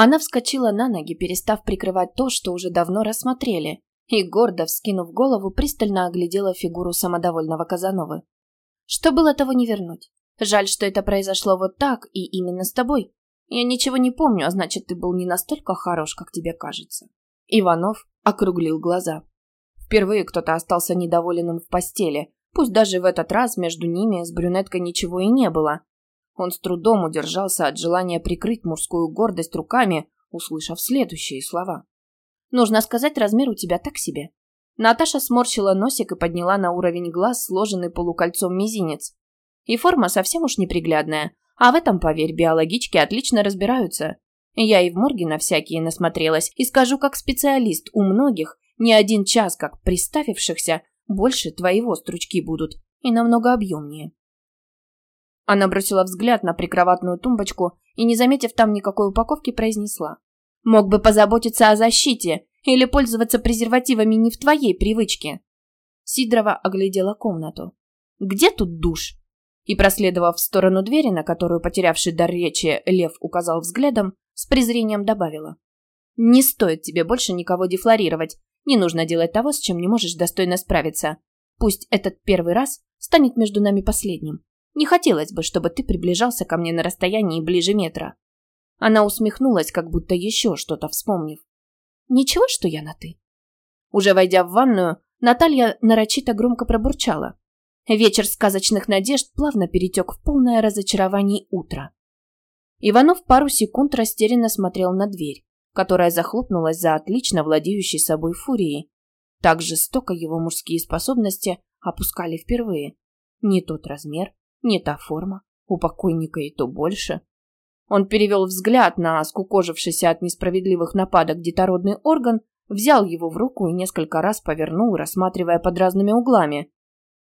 Она вскочила на ноги, перестав прикрывать то, что уже давно рассмотрели, и, гордо вскинув голову, пристально оглядела фигуру самодовольного Казановы. Что было, того не вернуть. Жаль, что это произошло вот так и именно с тобой. Я ничего не помню, а значит, ты был не настолько хорош, как тебе кажется. Иванов округлил глаза. Впервые кто-то остался недоволенным в постели, пусть даже в этот раз между ними с брюнеткой ничего и не было, он с трудом удержался от желания прикрыть мужскую гордость руками, услышав следующие слова. «Нужно сказать, размер у тебя так себе». Наташа сморщила носик и подняла на уровень глаз сложенный полукольцом мизинец. И форма совсем уж неприглядная, а в этом, поверь, биологички отлично разбираются. Я и в морге на всякие насмотрелась, и скажу как специалист, у многих не один час как приставившихся больше твоего стручки будут и намного объемнее. Она бросила взгляд на прикроватную тумбочку и, не заметив там никакой упаковки, произнесла. «Мог бы позаботиться о защите или пользоваться презервативами не в твоей привычке». Сидорова оглядела комнату. «Где тут душ?» И, проследовав в сторону двери, на которую потерявший дар речи Лев указал взглядом, с презрением добавила. «Не стоит тебе больше никого дефлорировать. Не нужно делать того, с чем не можешь достойно справиться. Пусть этот первый раз станет между нами последним. Не хотелось бы, чтобы ты приближался ко мне на расстоянии ближе метра». Она усмехнулась, как будто еще что-то вспомнив. «Ничего, что я на «ты». Уже войдя в ванную, Наталья нарочито громко пробурчала. Вечер сказочных надежд плавно перетек в полное разочарование утра. Иванов пару секунд растерянно смотрел на дверь, которая захлопнулась за отлично владеющей собой фурией. Так жестоко его мужские способности опускали впервые. Не тот размер, не та форма, у покойника и то больше. Он перевел взгляд на скукожившийся от несправедливых нападок детородный орган, взял его в руку и несколько раз повернул, рассматривая под разными углами.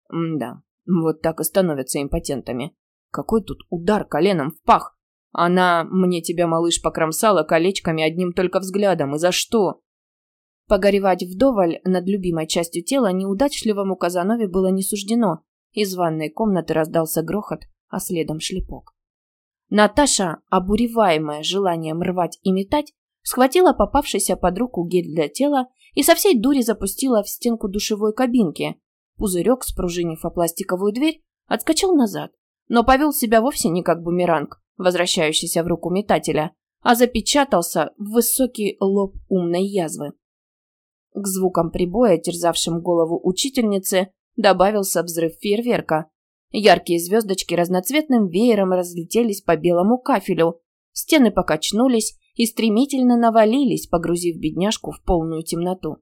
да, вот так и становятся импотентами. Какой тут удар коленом в пах? Она мне тебя, малыш, покромсала колечками одним только взглядом. И за что? Погоревать вдоволь над любимой частью тела неудачливому Казанове было не суждено. Из ванной комнаты раздался грохот, а следом шлепок. Наташа, обуреваемая желанием рвать и метать, схватила попавшийся под руку гель для тела и со всей дури запустила в стенку душевой кабинки. Пузырек, спружинив о пластиковую дверь, отскочил назад, но повел себя вовсе не как бумеранг, возвращающийся в руку метателя, а запечатался в высокий лоб умной язвы. К звукам прибоя, терзавшим голову учительницы, добавился взрыв фейерверка. Яркие звездочки разноцветным веером разлетелись по белому кафелю, стены покачнулись и стремительно навалились, погрузив бедняжку в полную темноту.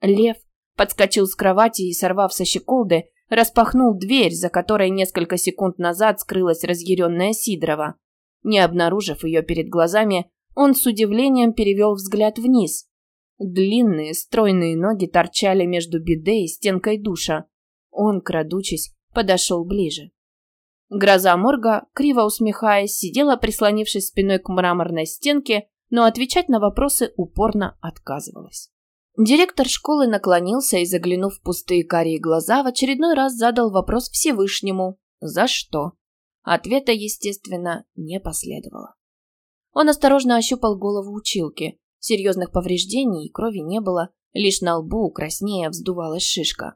Лев подскочил с кровати и, сорвав со щеколды, распахнул дверь, за которой несколько секунд назад скрылась разъяренная Сидорова. Не обнаружив ее перед глазами, он с удивлением перевел взгляд вниз. Длинные, стройные ноги торчали между бедой и стенкой душа. Он, крадучись, подошел ближе. Гроза морга, криво усмехаясь, сидела, прислонившись спиной к мраморной стенке, но отвечать на вопросы упорно отказывалась. Директор школы наклонился и, заглянув в пустые карие глаза, в очередной раз задал вопрос Всевышнему «За что?». Ответа, естественно, не последовало. Он осторожно ощупал голову училки. Серьезных повреждений и крови не было, лишь на лбу краснее вздувалась шишка.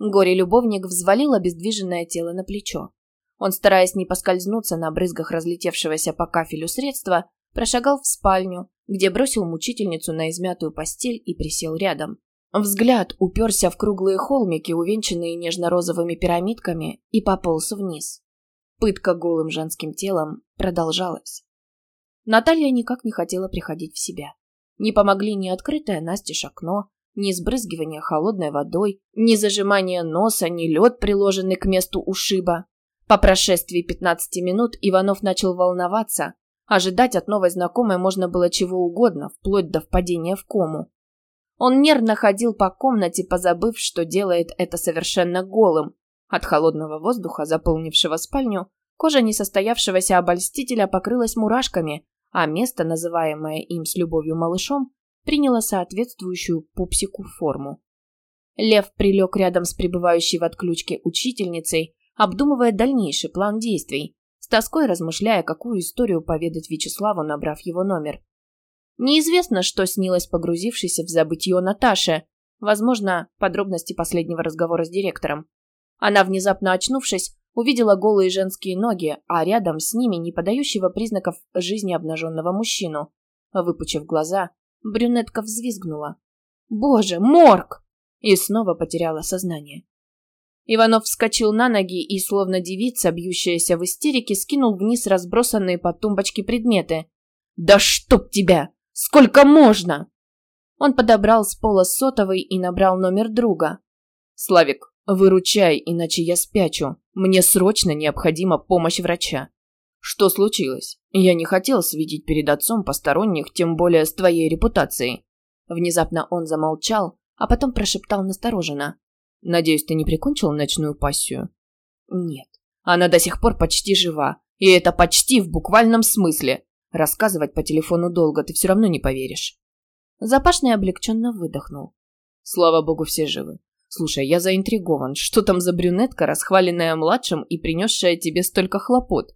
Горе-любовник взвалил обездвиженное тело на плечо. Он, стараясь не поскользнуться на брызгах разлетевшегося по кафелю средства, прошагал в спальню, где бросил мучительницу на измятую постель и присел рядом. Взгляд уперся в круглые холмики, увенчанные нежно-розовыми пирамидками, и пополз вниз. Пытка голым женским телом продолжалась. Наталья никак не хотела приходить в себя. Не помогли ни открытое настежь окно, ни сбрызгивание холодной водой, ни зажимание носа, ни лед, приложенный к месту ушиба. По прошествии 15 минут Иванов начал волноваться. Ожидать от новой знакомой можно было чего угодно, вплоть до впадения в кому. Он нервно ходил по комнате, позабыв, что делает это совершенно голым. От холодного воздуха, заполнившего спальню, кожа несостоявшегося обольстителя покрылась мурашками, а место, называемое им с любовью малышом, приняло соответствующую пупсику форму. Лев прилег рядом с пребывающей в отключке учительницей, обдумывая дальнейший план действий, с тоской размышляя, какую историю поведать Вячеславу, набрав его номер. Неизвестно, что снилось погрузившейся в забытье Наташе. Возможно, подробности последнего разговора с директором. Она, внезапно очнувшись, увидела голые женские ноги, а рядом с ними не подающего признаков жизни обнаженного мужчину. Выпучив глаза, брюнетка взвизгнула. «Боже, морг!» И снова потеряла сознание. Иванов вскочил на ноги и, словно девица, бьющаяся в истерике, скинул вниз разбросанные по тумбочке предметы. «Да чтоб тебя! Сколько можно?» Он подобрал с пола сотовый и набрал номер друга. «Славик, выручай, иначе я спячу. Мне срочно необходима помощь врача». «Что случилось? Я не хотел светить перед отцом посторонних, тем более с твоей репутацией». Внезапно он замолчал, а потом прошептал настороженно. Надеюсь, ты не прикончил ночную пассию? Нет. Она до сих пор почти жива. И это почти в буквальном смысле. Рассказывать по телефону долго ты все равно не поверишь. Запашный облегченно выдохнул. Слава богу, все живы. Слушай, я заинтригован. Что там за брюнетка, расхваленная младшим и принесшая тебе столько хлопот?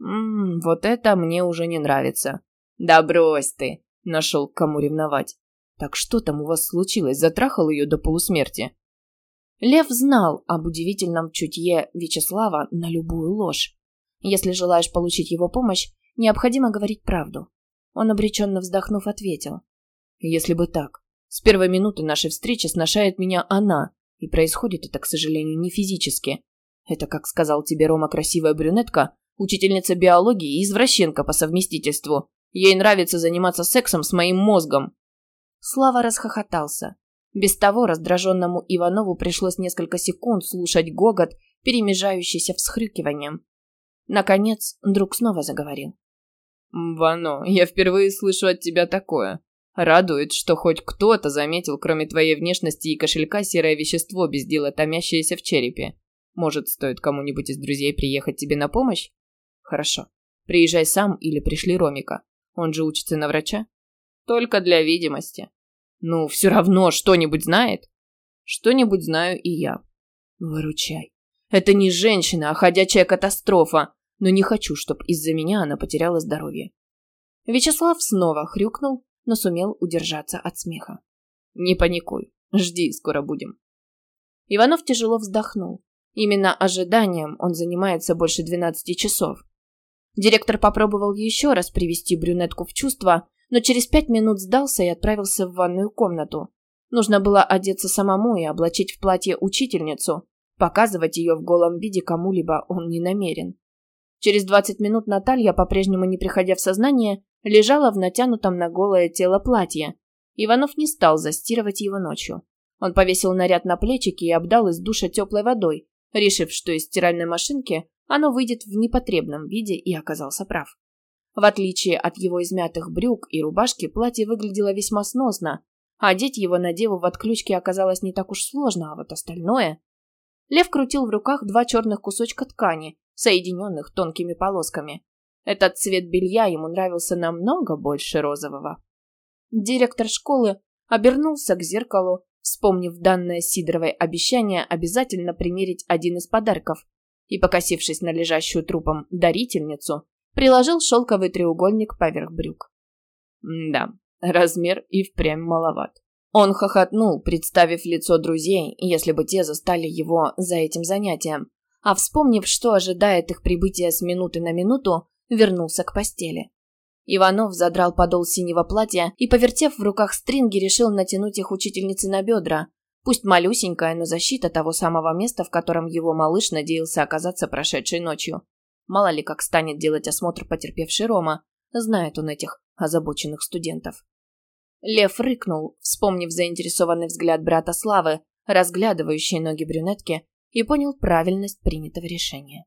Ммм, вот это мне уже не нравится. Да брось ты, нашел к кому ревновать. Так что там у вас случилось? Затрахал ее до полусмерти? Лев знал об удивительном чутье Вячеслава на любую ложь. Если желаешь получить его помощь, необходимо говорить правду. Он обреченно вздохнув ответил. Если бы так. С первой минуты нашей встречи сношает меня она, и происходит это, к сожалению, не физически. Это, как сказал тебе Рома, красивая брюнетка, учительница биологии и извращенка по совместительству. Ей нравится заниматься сексом с моим мозгом. Слава расхохотался. Без того раздраженному Иванову пришлось несколько секунд слушать гогот, перемежающийся всхрюкиванием. Наконец, друг снова заговорил. «Вано, я впервые слышу от тебя такое. Радует, что хоть кто-то заметил, кроме твоей внешности и кошелька, серое вещество, без дела томящееся в черепе. Может, стоит кому-нибудь из друзей приехать тебе на помощь? Хорошо. Приезжай сам или пришли Ромика. Он же учится на врача. Только для видимости. Ну, все равно что-нибудь знает. Что-нибудь знаю и я. Выручай. Это не женщина, а ходячая катастрофа. Но не хочу, чтобы из-за меня она потеряла здоровье. Вячеслав снова хрюкнул, но сумел удержаться от смеха. Не паникуй. Жди, скоро будем. Иванов тяжело вздохнул. Именно ожиданием он занимается больше 12 часов. Директор попробовал еще раз привести брюнетку в чувство, но через пять минут сдался и отправился в ванную комнату. Нужно было одеться самому и облачить в платье учительницу. Показывать ее в голом виде кому-либо он не намерен. Через двадцать минут Наталья, по-прежнему не приходя в сознание, лежала в натянутом на голое тело платье. Иванов не стал застирывать его ночью. Он повесил наряд на плечики и обдал из душа теплой водой, решив, что из стиральной машинки оно выйдет в непотребном виде и оказался прав. В отличие от его измятых брюк и рубашки, платье выглядело весьма сносно, а одеть его на деву в отключке оказалось не так уж сложно, а вот остальное... Лев крутил в руках два черных кусочка ткани, соединенных тонкими полосками. Этот цвет белья ему нравился намного больше розового. Директор школы обернулся к зеркалу, вспомнив данное Сидоровой обещание обязательно примерить один из подарков, и, покосившись на лежащую трупом дарительницу, приложил шелковый треугольник поверх брюк. Да, размер и впрямь маловат. Он хохотнул, представив лицо друзей, если бы те застали его за этим занятием, а вспомнив, что ожидает их прибытия с минуты на минуту, вернулся к постели. Иванов задрал подол синего платья и, повертев в руках стринги, решил натянуть их учительнице на бедра. Пусть малюсенькая, но защита того самого места, в котором его малыш надеялся оказаться прошедшей ночью. Мало ли как станет делать осмотр потерпевший Рома, знает он этих озабоченных студентов. Лев рыкнул, вспомнив заинтересованный взгляд брата Славы, разглядывающий ноги брюнетки, и понял правильность принятого решения.